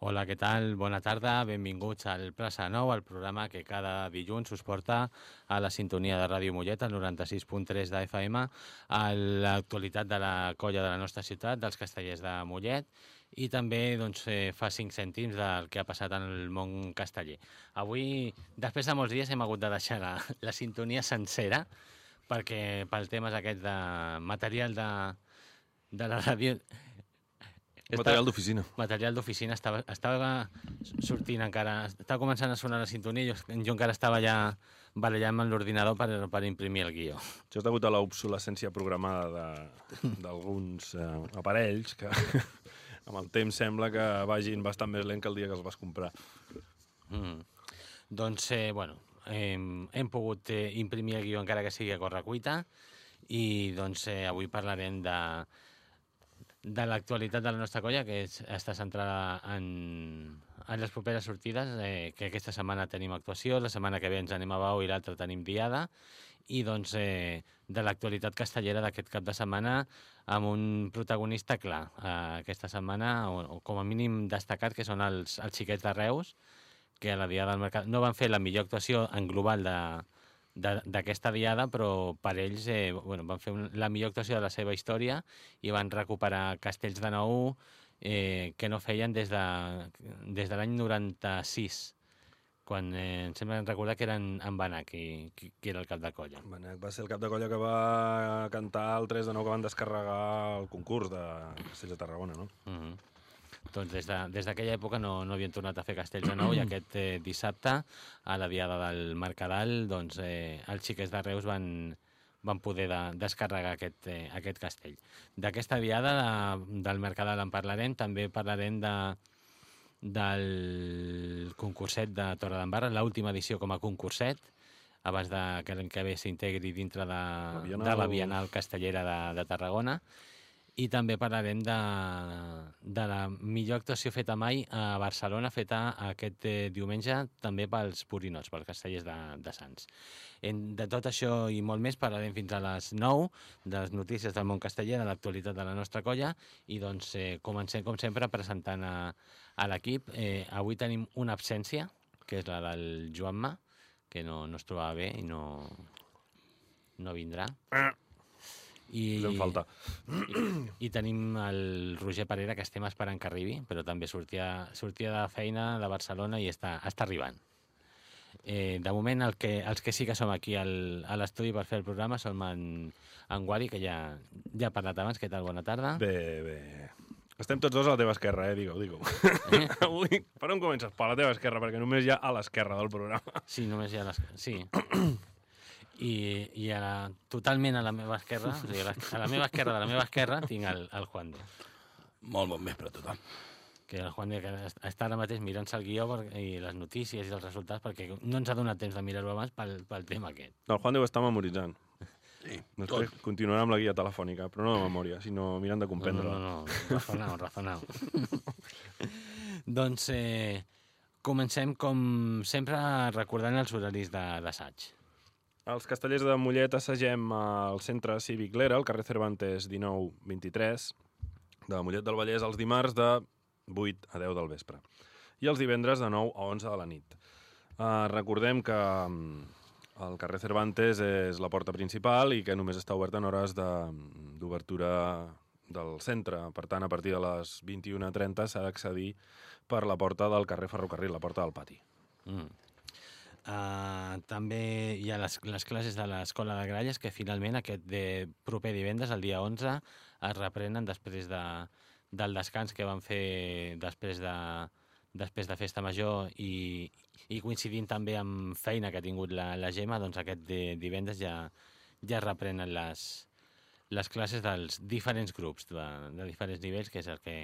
Hola, què tal? Bona tarda, benvinguts al Plaça Nou, el programa que cada dilluns us porta a la sintonia de Ràdio Mollet, al 96.3 de FM, a l'actualitat de la colla de la nostra ciutat, dels castellers de Mollet, i també doncs, eh, fa 5 cèntims del que ha passat en el món casteller. Avui, després de molts dies, hem hagut de deixar la, la sintonia sencera, perquè pels temes aquests de material de, de la ràdio Material d'oficina. material d'oficina estava, estava sortint encara, estava començant a sonar la sintonia i jo, jo encara estava ja barallant amb l'ordinador per, per imprimir el guió. Això és degut a l'obsolescència programada de- d'alguns eh, aparells que amb el temps sembla que vagin bastant més lent que el dia que els vas comprar. Mm. Doncs, eh, bueno, hem, hem pogut eh, imprimir el guió encara que sigui a correcuita i doncs eh, avui parlarem de, de l'actualitat de la nostra colla, que és, està centrada en, en les properes sortides, eh, que aquesta setmana tenim actuació, la setmana que ve ens anem a Bau i l'altra tenim diada, i doncs eh, de l'actualitat castellera d'aquest cap de setmana amb un protagonista clar eh, aquesta setmana, o, o com a mínim destacat, que són els, els xiquets de Reus, que a la Diada del Mercat no van fer la millor actuació en global de d'aquesta diada, però per ells eh, bueno, van fer un, la millor actuació de la seva història i van recuperar castells de nou eh, que no feien des de, des de l'any 96, quan eh, em sembla recordar que eren en Banac, qui, qui, qui era el cap de colla. Benet va ser el cap de colla que va cantar el 3 de 9 que van descarregar el concurs de Castells de Tarragona, no? Mm -hmm. Doncs des de- des d'aquella època no, no havien tornat a fer castells de nou i aquest eh, dissabte, a la diada del Mercadal, doncs, eh, els xiquets de Reus van, van poder de, descarregar aquest, eh, aquest castell. D'aquesta diada de, del Mercadal en parlarem, també parlarem de, del concurset de Torredembarra, l'última edició com a concurset, abans de que l'any que ve s'integri dintre de, Bienal. de la Bienal Castellera de, de Tarragona. I també parlarem de, de la millor actuació feta mai a Barcelona, feta aquest eh, diumenge també pels Purinots, pels castellers de, de Sants. En, de tot això i molt més parlarem fins a les 9 de les notícies del món casteller, de l'actualitat de la nostra colla i doncs eh, comencem com sempre presentant a, a l'equip. Eh, avui tenim una absència, que és la del Joanma, que no, no es trobava bé i no, no vindrà. I, Fem falta. i, I tenim el Roger Parera, que estem esperant que arribi, però també sortia, sortia de feina de Barcelona i està, està arribant. Eh, de moment, el que, els que sí que som aquí al, a l'estudi per fer el programa som en, en Guari, que ja, ja ha parlat abans. Què tal? Bona tarda. Bé, bé. Estem tots dos a la teva esquerra, eh? Digue-ho, digue-ho. Eh? Avui, per on comences? Per la teva esquerra, perquè només hi ha a l'esquerra del programa. Sí, només hi ha les... Sí. I, i a la, totalment a la meva esquerra, o sigui, a la, a la meva esquerra de la meva esquerra, tinc el, el Juan de. Molt bon vespre a tothom. que el Juan de que est- està ara mateix mirant-se el guió per, i les notícies i els resultats perquè no ens ha donat temps de mirar-ho abans pel, pel tema aquest. No, el Juan deu estar memoritzant. Sí, Després tot. continuarà amb la guia telefònica, però no de memòria, sinó mirant de No, comprendre. no, no, no, razonau, razonau. doncs eh, comencem com sempre recordant els horaris de- d'assaig. Els castellers de Mollet assagem al centre cívic Lera, al carrer Cervantes 19-23, de Mollet del Vallès, els dimarts de 8 a 10 del vespre. I els divendres de 9 a 11 de la nit. Uh, recordem que mm, el carrer Cervantes és la porta principal i que només està obert en hores de- d'obertura del centre. Per tant, a partir de les 21.30 s'ha d'accedir per la porta del carrer Ferrocarril, la porta del pati. Mm. Uh, també hi ha les, les classes de l'Escola de Gralles que finalment aquest de proper divendres, el dia 11, es reprenen després de, del descans que van fer després de, després de Festa Major i, i coincidint també amb feina que ha tingut la, la Gemma, doncs aquest de, divendres ja, ja reprenen les, les classes dels diferents grups de, de diferents nivells, que és el que,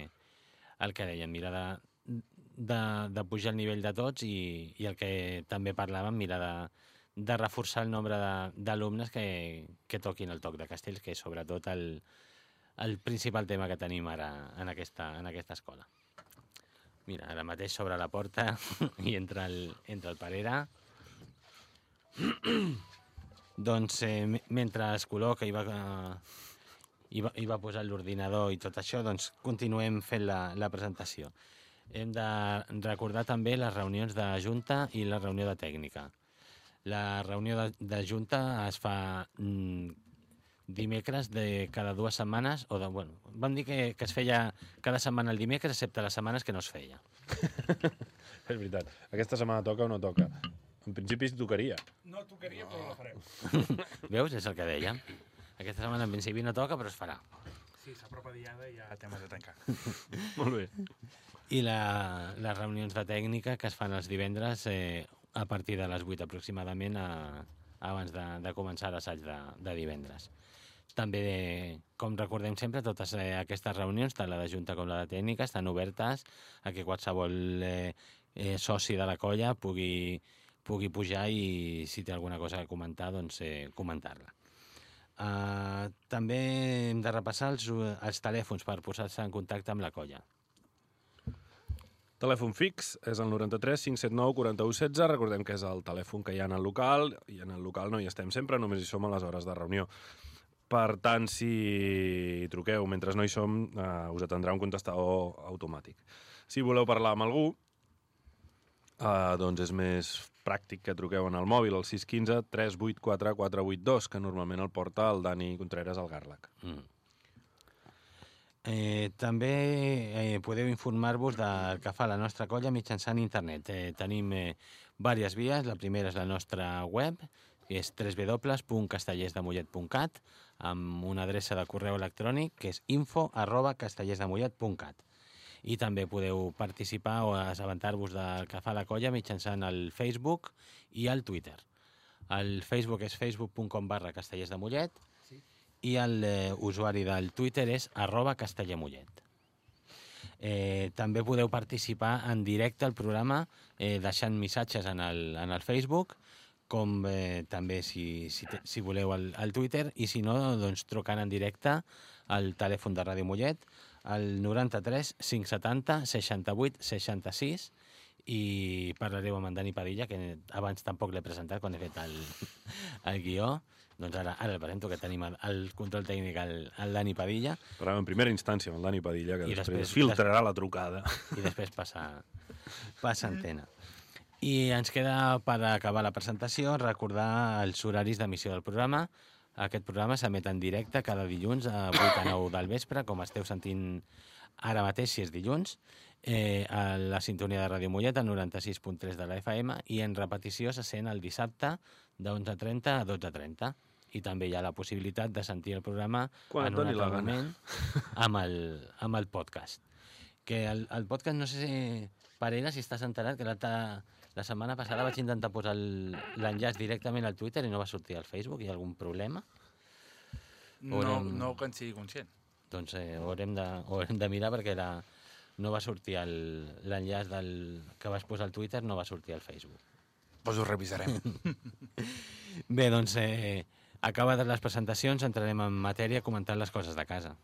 el que dèiem, mirar de, de, de pujar el nivell de tots i, i el que també parlàvem, mirar de, de reforçar el nombre d'alumnes que, que toquin el toc de castells, que és sobretot el, el principal tema que tenim ara en aquesta, en aquesta escola. Mira, ara mateix sobre la porta i entra el, entra el Parera. doncs eh, me- mentre es col·loca i va, eh, i va, i va posar l'ordinador i tot això, doncs continuem fent la, la presentació. Hem de recordar també les reunions de Junta i la reunió de tècnica. La reunió de, de Junta es fa mm, dimecres de cada dues setmanes, o de, bueno, vam dir que, que es feia cada setmana el dimecres, excepte les setmanes que no es feia. És veritat. Aquesta setmana toca o no toca? En principi tocaria. No tocaria, però la farem. Veus? És el que dèiem. Aquesta setmana en principi no toca, però es farà. Sí, s'apropa diada i ja temes a tancar. Molt bé. I la, les reunions de tècnica que es fan els divendres eh, a partir de les 8 aproximadament a, abans de, de començar l'assaig de, de divendres. També, eh, com recordem sempre, totes eh, aquestes reunions, tant la de Junta com la de tècnica, estan obertes a que qualsevol eh, eh, soci de la colla pugui, pugui pujar i, si té alguna cosa a comentar, doncs eh, comentar-la. Uh, també hem de repassar els, els telèfons per posar-se en contacte amb la colla. Telèfon fix és el 93 579 41 16. Recordem que és el telèfon que hi ha en el local, i en el local no hi estem sempre, només hi som a les hores de reunió. Per tant, si truqueu mentre no hi som, eh, us atendrà un contestador automàtic. Si voleu parlar amb algú, eh, doncs és més pràctic que truqueu en el mòbil, al 615 384 482, que normalment el porta el Dani Contreras al Garlac. Mm. Eh, també eh, podeu informar-vos del que fa la nostra colla mitjançant internet. Eh, tenim eh, diverses vies. La primera és la nostra web, que és www.castellersdemollet.cat, amb una adreça de correu electrònic que és info arroba castellersdemollet.cat. I també podeu participar o assabentar-vos del que fa la colla mitjançant el Facebook i el Twitter. El Facebook és facebook.com barra castellersdemollet i el eh, usuari del Twitter és arroba castellamollet. Eh, també podeu participar en directe al programa eh, deixant missatges en el, en el Facebook, com eh, també si, si, si voleu al, al Twitter, i si no, doncs trucant en directe al telèfon de Ràdio Mollet, al 93 570 68 66, i parlareu amb en Dani Padilla, que abans tampoc l'he presentat quan he fet el, el guió. Doncs ara, ara el presento, que tenim el, el control tècnic al, al Dani Padilla, Parlem en primera instància amb el Dani Padilla, que I després, després- filtrarà la trucada. i després passa, passa antena. I ens queda, per acabar la presentació, recordar els horaris d'emissió del programa. Aquest programa s'emet en directe cada dilluns a 8 a 9 del vespre, com esteu sentint ara mateix, si és dilluns, eh, a la sintonia de Ràdio Mollet, al 96.3 de la FM, i en repetició se sent el dissabte de 11.30 a 12.30. I també hi ha la possibilitat de sentir el programa Quan en un altre moment amb el, amb el podcast. Que el, el podcast, no sé si Parera, si estàs enterat, que l'altra- la setmana passada vaig intentar posar l'enllaç directament al Twitter i no va sortir al Facebook. Hi ha algun problema? No, Haurem- no que en sigui conscient. Doncs eh, ho, haurem de, ho haurem de mirar perquè la, no va sortir l'enllaç del, que vas posar al Twitter, no va sortir al Facebook. Doncs ho revisarem. Bé, doncs, eh, acabades les presentacions, entrarem en matèria comentant les coses de casa.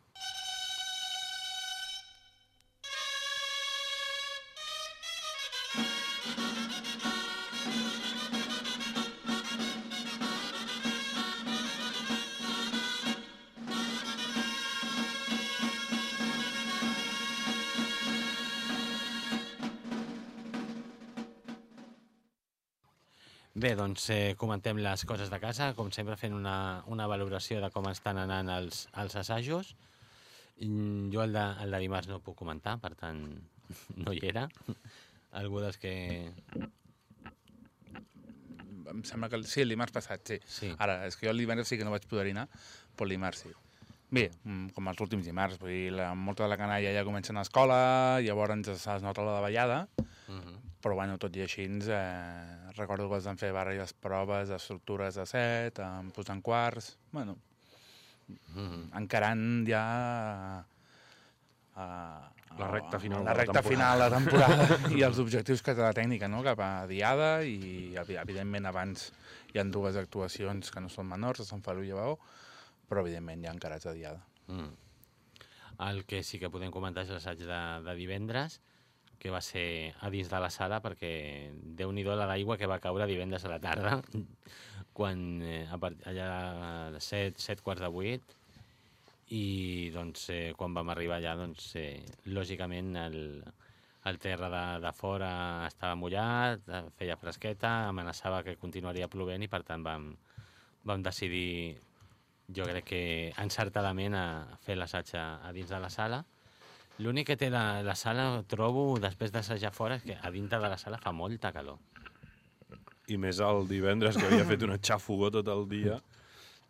Bé, doncs eh, comentem les coses de casa, com sempre fent una, una valoració de com estan anant els, els assajos. Mm, Jo el de, el de dimarts no puc comentar, per tant no hi era. Algú dels que... em sembla que... el- Sí, el dimarts passat, sí. Sí. Ara, és que jo el divendres sí que no vaig poder anar, però el dimarts sí. Bé, mm, com els últims dimarts, vull dir, la, molta de la canalla ja comencen a escola, llavors es, es nota la davallada. Però bueno, tot i així, eh, recordo que es van fer diverses proves, estructures de set, em posant quarts, bueno, Uh -huh. encarant ja a, La recta final la de la recta temporada. final de la temporada i els objectius que té la tècnica, no? cap a Diada i evi- evidentment abans hi han dues actuacions que no són menors, a Sant Feliu i a Baó, però evidentment ja encarats a Diada. Mm. El que sí que podem comentar és l'assaig de, de divendres, que va ser a dins de la sala perquè déu-n'hi-do la d'aigua que va caure divendres a la tarda, quan eh, a part, allà a les 7, 7 quarts de 8, i doncs, eh, quan vam arribar allà, doncs, eh, lògicament, el, el terra de, de fora estava mullat, eh, feia fresqueta, amenaçava que continuaria plovent i per tant vam, vam decidir, jo crec que encertadament, a fer l'assaig a, a dins de la sala. L'únic que té la, la sala, trobo, després d'assajar fora, és que a dintre de la sala fa molta calor. I més el divendres, que havia fet una xafogó tot el dia,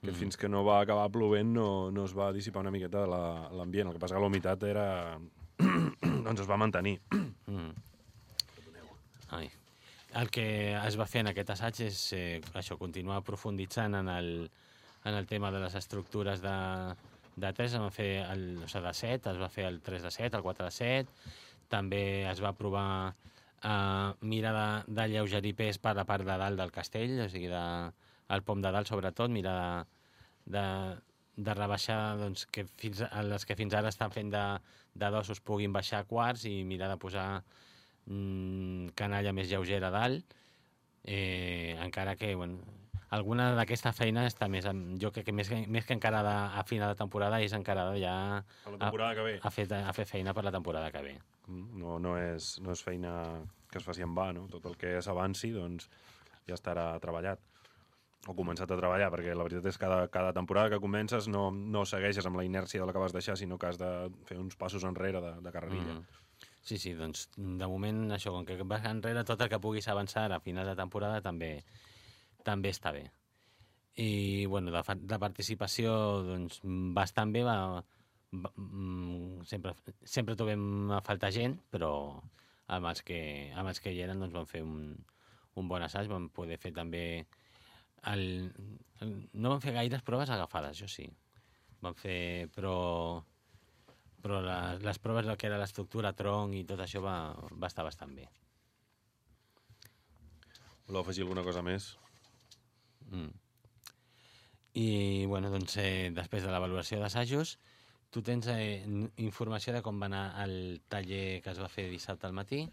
que Mm. fins que no va acabar plovent no, no es va dissipar una miqueta la- l'ambient. El que passa que la humitat era... doncs es va mantenir. Mm. Ai. El que es va fer en aquest assaig és eh, això, continuar profunditzant en el, en el tema de les estructures de, de 3, es va fer el, o sigui, de 7, es va fer el 3 de 7, el 4 de 7, també es va provar eh, mirar de, de lleugerir pes per la part de dalt del castell, o sigui, de, el pom de dalt sobretot, mirar de, de, de rebaixar doncs, que fins, les que fins ara estan fent de, de dosos puguin baixar a quarts i mirar de posar mm, canalla més lleugera a dalt, eh, encara que, bueno, alguna d'aquesta feina està més, jo crec que més, més que encarada a final de temporada és encarada ja A la temporada que ve. a fer, a fer feina per la temporada que ve. Mm, No, no, és, no és feina que es faci en va, no? Tot el que s'avanci, doncs, ja estarà treballat o començat a treballar, perquè la veritat és que cada, cada temporada que comences no, no segueixes amb la inèrcia de la que vas deixar, sinó que has de fer uns passos enrere de, de carrerilla. Mm. Sí, sí, doncs de moment això, com que vas enrere, tot el que puguis avançar a final de temporada també també està bé. I, bueno, fa- de participació, doncs, bastant bé, va, va, mm, sempre, sempre trobem a faltar gent, però amb els que, amb els que hi eren doncs, vam fer un, un bon assaig, vam poder fer també... El, el, no vam fer gaires proves agafades, jo sí. Vam fer, però però la, les proves del que era l'estructura, tronc i tot això va, va estar bastant bé. Voleu afegir alguna cosa més? Mm. I, bueno, doncs, eh, després de la valoració d'assajos, tu tens eh, informació de com va anar el taller que es va fer dissabte al matí.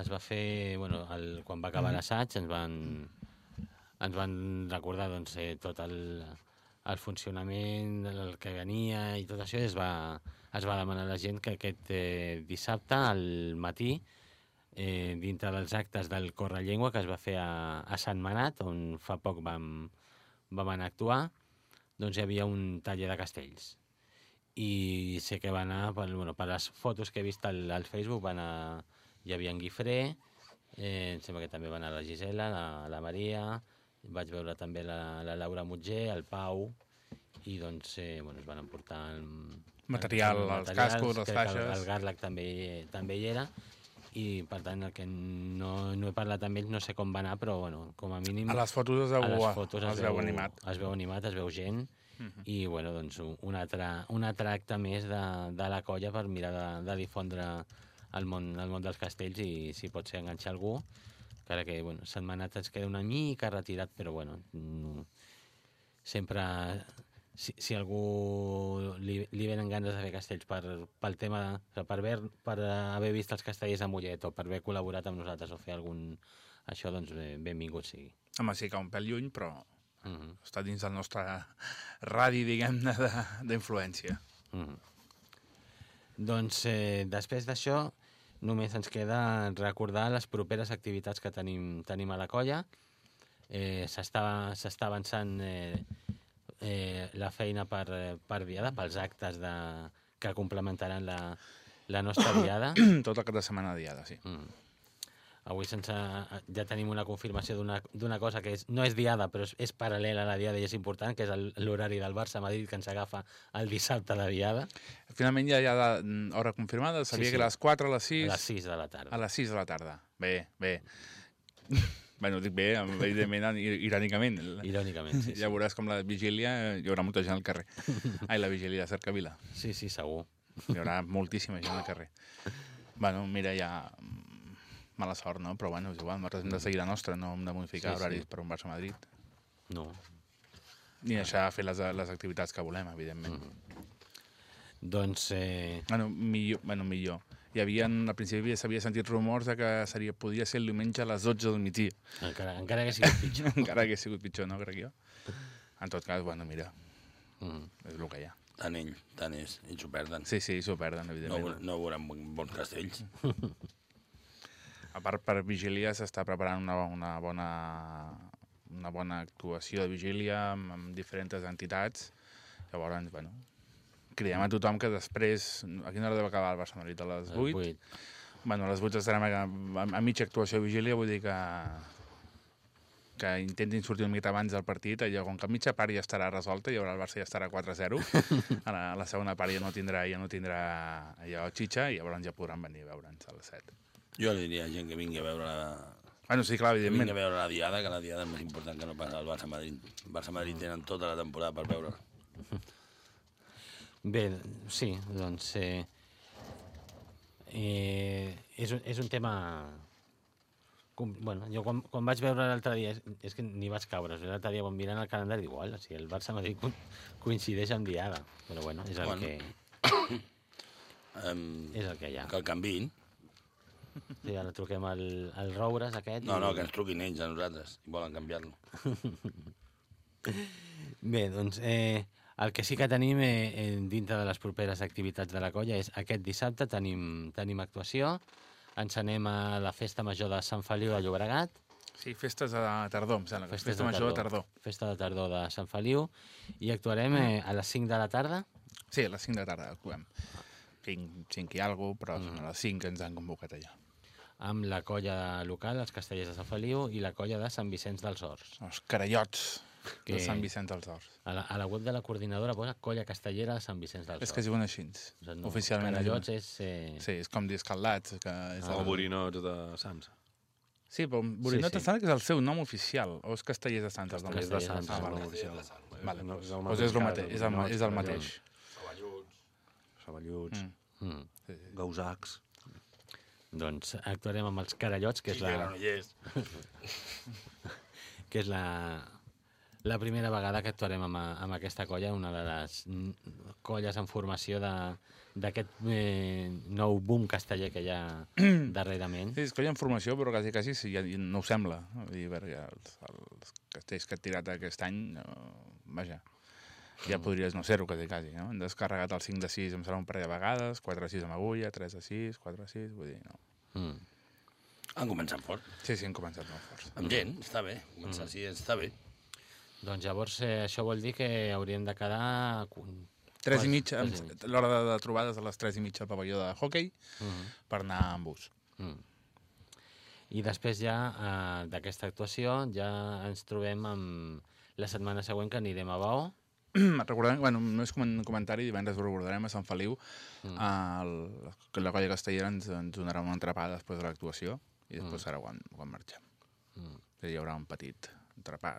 Es va fer, bueno, el, quan va acabar l'assaig ens van, ens van recordar doncs, eh, tot el, el funcionament, el que venia i tot això, es va, es va demanar a la gent que aquest eh, dissabte al matí eh, dintre dels actes del Correllengua que es va fer a, a Sant Manat, on fa poc vam, vam anar a actuar, doncs hi havia un taller de castells. I sé que va anar, per, bueno, per les fotos que he vist al, al Facebook, va anar, hi havia en Guifré, eh, em sembla que també va anar la Gisela, la, la Maria, vaig veure també la, la Laura Mutger, el Pau, i doncs, eh, bueno, es van emportar el, Material, el els cascos, les faixes. El, el Garlac també, també hi era, i per tant el que no, no he parlat amb ells no sé com va anar, però bueno, com a mínim A les fotos es a veu, les fotos es veu animat. Es veu animat, es veu gent, Mhm. i bueno, doncs un, un, altre, un altre acte més de, de la colla per mirar de, de difondre el món, el món dels castells i si pot ser enganxar algú, encara que bueno, Setmanat ens queda una mica retirat, però bueno, mm, sempre si, si algú li, li venen ganes de fer castells per, pel tema, per, haver, per haver vist els castellers a Mollet o per haver col·laborat amb nosaltres o fer algun... Això, doncs, benvingut sigui. Home, sí que un pèl lluny, però Mm -hmm. està dins del nostre radi, diguem-ne, de- d'influència. Mm -hmm. Doncs eh, després d'això només ens queda recordar les properes activitats que tenim, tenim a la colla. Eh, s'està avançant eh, eh, la feina per, eh, per diada, pels actes de, que complementaran la, la nostra diada. Tot el cap de setmana diada, sí. Mm. Avui sense, ja tenim una confirmació d'una cosa que és, no és diada, però és, és paral·lela a la diada i és important, que és el- l'horari del Barça-Madrid que ens agafa el dissabte de diada, Finalment ja hi ha mm, hora confirmada, sabia Sí, sí. que a les 4, a les a 6... les 6 de la tarda. A les 6 de la tarda. Bé, bé. bueno, dic bé, evidentment, irònicament. Irònicament, sí, sí. Ja veuràs com la vigília hi haurà molta gent al carrer. Ai, la vigília de Cercavila. Sí, sí, segur. Hi haurà moltíssima gent al carrer. Bueno, mira, ja... mm, Mala sort, no? Però bueno, és igual, nosaltres hem de seguir la nostra, no hem de modificar Sí, sí. horaris per un Barça-Madrid. No. Ni deixar de fer les, les activitats que volem, evidentment. Mm. Doncs, eh, Bueno, millor, bueno, millor. Hi havia, al principi s'havia sentit rumors de que seria, podria ser el diumenge a les 12 del migdia. encara, encara que sigui pitjor. Encara que sigut pitjor, no, crec jo. En tot cas, bueno, mira, Mm. és el que hi ha. Tant ell, tant és. Ells ho perden. Sí, sí, s'ho perden, No, evidentment. no veuran bon- bons castells. A part, per vigília s'està preparant una, una, bona, una bona actuació de vigília amb, amb diferents entitats. Llavors, bueno, cridem a tothom que després... A quina hora deu acabar el Barça Madrid? A les 8? Vuit. Bueno, a les 8 estarem a, a, a mitja actuació de vigília, vull dir que que intentin sortir una mica abans del partit, allò, com que a mitja part ja estarà resolta, i el Barça ja estarà 4-0, a, la, a la segona part ja no tindrà, ja no tindrà allò xitxa, i llavors ja podran venir a veure'ns a les 7. Jo li diria a gent que vingui a veure la, Bueno, sí, clar, que vingui evidentment. a veure la Diada, que la Diada és més important que no pas el Barça-Madrid. El Barça-Madrid tenen tota la temporada per veure. Bé, sí, doncs... Eh, eh, és, un, és un tema... Com, bueno, jo quan, quan vaig veure l'altre dia, és, és que ni vaig caure, l'altre dia quan mirant el calendari igual, o sigui, el Barça-Madrid co- coincideix amb Diada, però bueno, és el, Bueno. que, Um, és el que hi ha. que el canviïn. Sí, ara truquem al, al Roures aquest. No, i- no, que ens truquin ells a nosaltres i volen canviar-lo. Bé, doncs eh, el que sí que tenim eh, eh, dintre de les properes activitats de la colla és aquest dissabte tenim, tenim actuació, ens anem a la Festa Major de Sant Feliu de Llobregat, Sí, festes de tardor, em sembla. Festes Festa major de tardor. Festa de tardor de Sant Feliu, i actuarem eh, a les 5 de la tarda, Sí, a les 5 de tarda actuem. 5, 5 i alguna però mm. a les 5 ens han convocat allà. amb la colla local, els castellers de Sant Feliu, i la colla de Sant Vicenç dels Horts. Els carallots que... de Que- Sant Vicenç dels Horts. A la, a la web de la coordinadora posa colla castellera de Sant Vicenç dels És que es Horts. diuen així. O sigui, no, Oficialment. es Carallots és... Eh, Sí, és com discaldats. Que és O el... borinots de Sants. Sí, però Borinot Sí, sí, sí. sí. que és el seu nom oficial, o és Castellers de Sants? nom? Castellers de Sants, Ah, el vale. oficial. Vale. No, és el Doncs mateix és el mateix, és el, és el mateix. Saballuts, Mm. mm. Sí, sí. gausacs... Doncs actuarem amb els Carallots, que és la, no hi és. que és la, la primera vegada que actuarem amb, amb aquesta colla, una de les mm, colles en formació de- d'aquest eh, nou boom casteller que hi ha darrerament. Sí, és que hi ha informació, però quasi, quasi sí, ja, no ho sembla. Vull dir, perquè els, els castells que he tirat aquest any, no, vaja, ja podries no ser-ho quasi, quasi, no? Hem descarregat el 5 de 6, em serà un parell de vegades, 4 de 6 amb agulla, 3 de 6, 4 de 6, vull dir, no. Mm. Han començat fort. Sí, sí, hem començat molt forts. Amb gent, està bé. Començar així està bé. Doncs llavors eh, això vol dir que hauríem de quedar... cu- 3 quasi- i mitja, l'hora de, de trobades a les 3 i mitja al pavelló de hockey Mhm. per anar amb bus. Mm. I després ja eh, d'aquesta actuació ja ens trobem amb la setmana següent que anirem a Baó. Recordem, bueno, només com un comentari, divendres ho recordarem a Sant Feliu, mm. el, que la colla castellera ens, ens donarà una entrepà després de l'actuació i després mm. serà quan, quan marxem. Mm. Hi haurà un petit entrepà,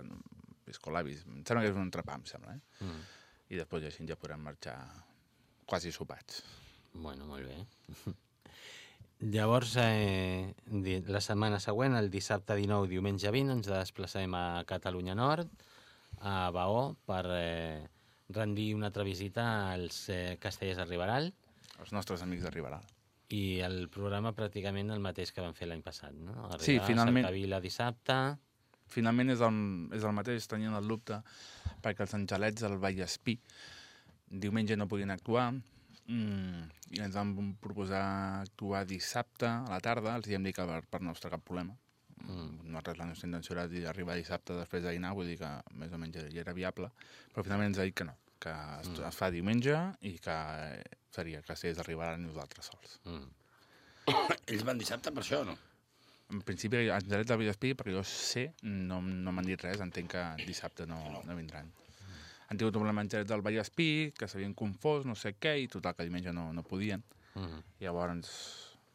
piscolabis, em sembla que és un entrepà, em sembla, eh? Mm. I després així ja podrem marxar quasi sopats. Bueno, molt bé. Llavors, eh, la setmana següent, el dissabte 19, diumenge 20, ens desplaçarem a Catalunya Nord, a Baó, per eh, rendir una altra visita als eh, castellers de Riberal Els nostres amics de Riberal. i el programa pràcticament el mateix que vam fer l'any passat, no? Arribar Sí, finalment- a Cercavila dissabte... Finalment és el, és el mateix, tenien el dubte, perquè els angelets del Vallespí diumenge no podien actuar, mm, i ens van proposar actuar dissabte a la tarda, els hi hem dit que per, per no estar cap problema. Mm. Nosaltres la nostra intenció era d'arribar dissabte després de dinar, vull dir que més o menys ja era viable, però finalment ens ha dit que no, que es, mm. es fa diumenge i que seria que s'és d'arribar a nosaltres sols. Mm. Ells van dissabte per això, no? En principi, Angelet del Vallespí, perquè jo sé, no, no m'han dit res, entenc que dissabte no, no vindran. Han tingut un problema Angelet del Vallespí, que s'havien confós, no sé què, i total, que diumenge no, no podien. Mm. I llavors,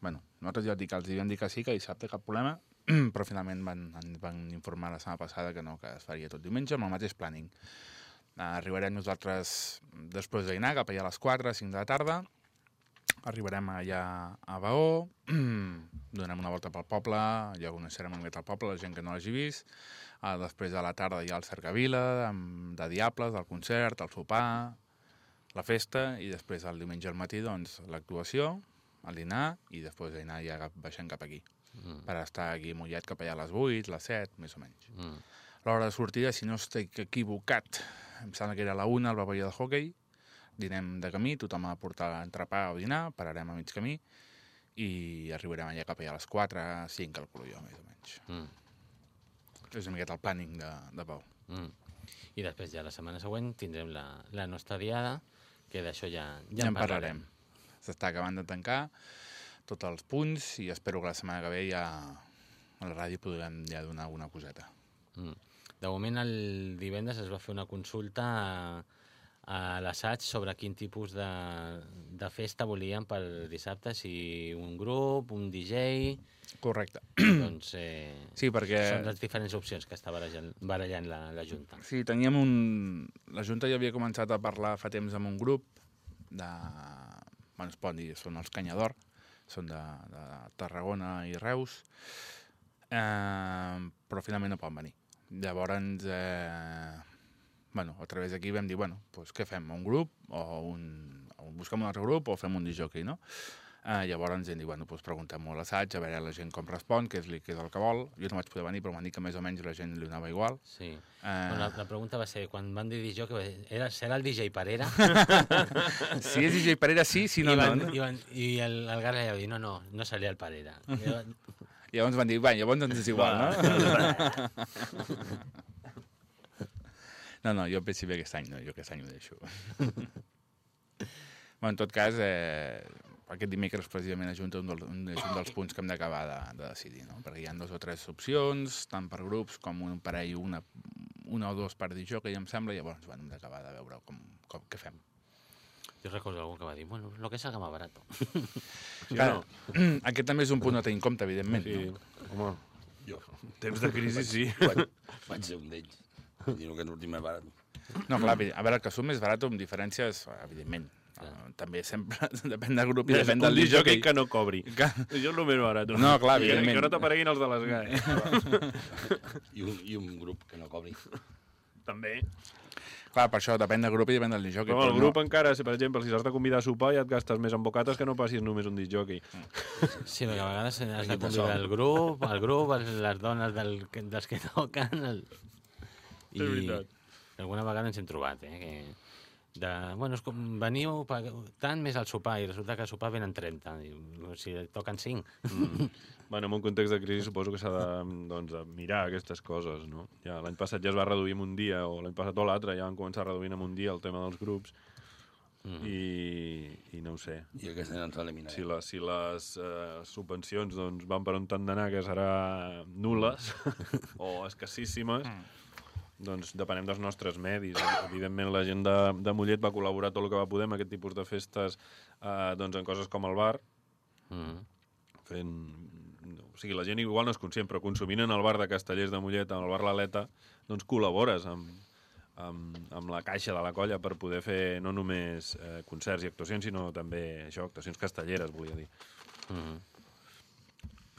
bueno, nosaltres ja dic, els vam dir que sí, que dissabte cap problema, però finalment van, ens van informar la setmana passada que no, que es faria tot diumenge amb el mateix planning. Arribarem nosaltres després de dinar, cap allà a les 4, 5 de la tarda, arribarem allà a Baó, donem una volta pel poble, ja coneixerem una mica el poble, la gent que no l'hagi vist, uh, després de la tarda hi ha el Cercavila, amb, de Diables, el concert, el sopar, la festa, i després el diumenge al matí, doncs, l'actuació, el dinar, i després de dinar ja baixem cap aquí, Mm. per estar aquí a Mollet cap allà a les 8, les 7, més o menys. Mm. L'hora de sortida, si no estic equivocat, em sembla que era la 1 al pavelló de hockey, dinem de camí, tothom ha de portar l'entrepà o dinar, pararem a mig camí i arribarem allà cap allà a les 4, 5, calculo jo, més o menys. Mm. És una miqueta el planning de, de Pau. Mm. I després ja la setmana següent tindrem la, la nostra diada, que d'això ja, ja, Ja en parlarem. S'està acabant de tancar tots els punts i espero que la setmana que ve ja a la ràdio podrem ja donar alguna coseta. Mm. De moment, el divendres es va fer una consulta a, a l'assaig sobre quin tipus de, de festa volien per dissabte, si un grup, un DJ... Correcte. doncs eh, Sí, perquè... són les diferents opcions que està barallant, barallant la, la Junta. Sí, teníem un... La Junta ja havia començat a parlar fa temps amb un grup de... Bueno, es poden dir, són els Canyador, són de, de Tarragona i Reus, eh, però finalment no poden venir. Llavors, eh, bueno, a través d'aquí vam dir, bueno, doncs què fem, un grup o un... o busquem un altre grup o fem un disjockey, no? Eh, llavors ens hem dit, bueno, doncs preguntem-ho a l'assaig, a veure la gent com respon, què és, li, què és el que vol. Jo no vaig poder venir, però m'han dit que més o menys la gent li anava igual. Sí. Eh, Bueno, la, la pregunta va ser, quan van dir DJ, que era, serà el DJ Parera? Si és DJ Parera, sí, si no, I, van, no. I, van, i el, el Garra ja va dir, no, no, no seria el Parera. I llavors van dir, va, llavors ens és igual, no? No, no, jo en principi aquest any no, jo aquest any ho deixo. bueno, en tot cas, eh, aquest dimecres precisament ajunta un, del, un, és un dels punts que hem d'acabar de, de decidir, no? Perquè hi ha dues o tres opcions, tant per grups com un parell, una, una o dos per dir jo, que ja em sembla, i llavors bueno, hem d'acabar de veure com, com, què fem. Jo recordo algú que va dir, bueno, lo que salga más barato. Sí, Clar, no? aquest també és un punt a tenir en compte, evidentment. Sí, No? home, Jo temps de crisi sí. vaig, vaig ser un d'ells. Diu que l'últim és barat. No, clar, a veure, que surt més barat amb diferències, evidentment. Uh, també sempre depèn del grup i Mira, depèn del disc disjockey. que no cobri. Que... És el més barat. No, clar, I que- evidentment. Que no t'apareguin els de les GAE. I un, I un grup que no cobri. També. Clar, per això depèn del grup i depèn del disjockey. Però el però grup no. encara, si per exemple, si has de convidar a sopar ja et gastes més en bocates que no passis només un disc jockey. Sí, perquè a vegades has de convidar el grup, el grup, el- les dones del, que- dels que toquen... El... És veritat. alguna vegada ens hem trobat, eh, que... De, bueno, és com, veniu tant més al sopar i resulta que al sopar venen 30. I, o sigui, toquen 5. Mm. Bueno, en un context de crisi suposo que s'ha de, doncs, de mirar aquestes coses, no? Ja l'any passat ja es va reduir en un dia, o l'any passat o l'altre, ja van començar reduint en un dia el tema dels grups, Mm. i, i no ho sé. I aquest any ens l'eliminarem. Si, la, si les eh, subvencions doncs, van per on t'han d'anar, que serà nules o escassíssimes, doncs depenem dels nostres medis. Evidentment, la gent de, de Mollet va col·laborar tot el que va poder amb aquest tipus de festes eh, doncs, en coses com el bar, Mm. fent... O sigui, la gent igual no és conscient, però consumint en el bar de Castellers de Mollet, en el bar L'Aleta, doncs col·labores amb, amb, amb la caixa de la colla per poder fer no només eh, concerts i actuacions, sinó també això, actuacions castelleres, volia dir. Mm.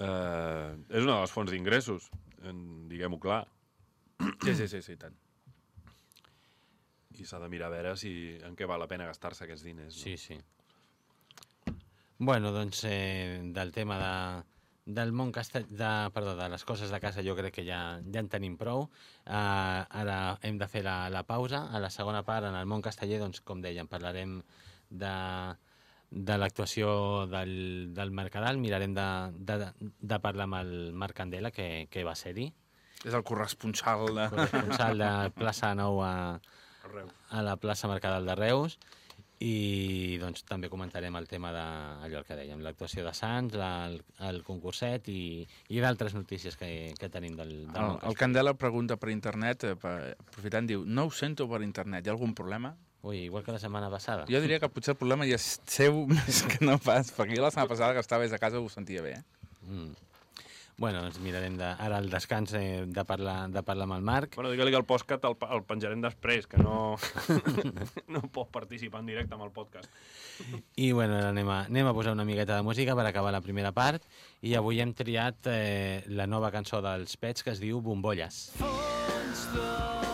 Eh, és una de les fonts d'ingressos, diguem-ho clar, Sí, sí, sí, sí, tant. i s'ha de mirar a veure si, en què val la pena gastar-se aquests diners. No? Sí, sí. Bueno, doncs eh, del tema de, del món castell... De, perdó, de les coses de casa jo crec que ja, ja en tenim prou. Uh, ara hem de fer la, la pausa. A la segona part, en el món casteller, doncs, com dèiem, parlarem de, de l'actuació del, del Mercadal. Mirarem de, de, de parlar amb el Marc Candela, que, que va ser-hi. És el corresponsal de... corresponsal de Plaça Nou a, a la plaça Mercadal de Reus i doncs també comentarem el tema de allò que dèiem, l'actuació de Sants, el, el concurset i, i d'altres notícies que, que tenim del, del El, món el Candela pregunta per internet, eh, per, aprofitant, diu, no ho sento per internet, hi ha algun problema? Ui, igual que la setmana passada. Jo diria que potser el problema ja és seu més que no pas, perquè jo la setmana passada que estaves a casa ho sentia bé. Eh? Mm. Bueno, doncs mirarem de, ara al descans eh, de, parlar, de parlar amb el Marc. Bueno, digue-li que el podcast el, el penjarem després, que no, no pot participar en directe amb el podcast. I bueno, ara anem a, anem a posar una miqueta de música per acabar la primera part i avui hem triat eh, la nova cançó dels Pets que es diu Bombolles. fons del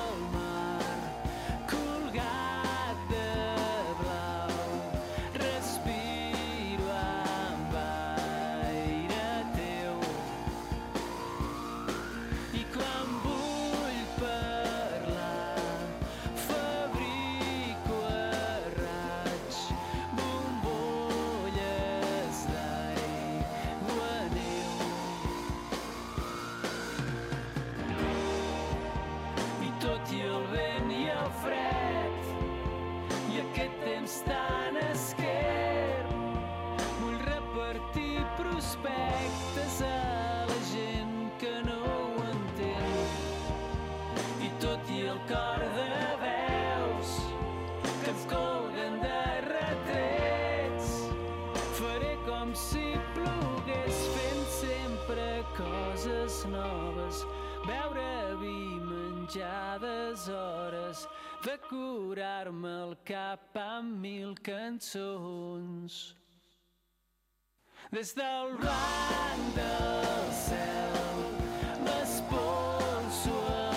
de curar-me el cap amb mil cançons. Des del blanc del cel m'esponso el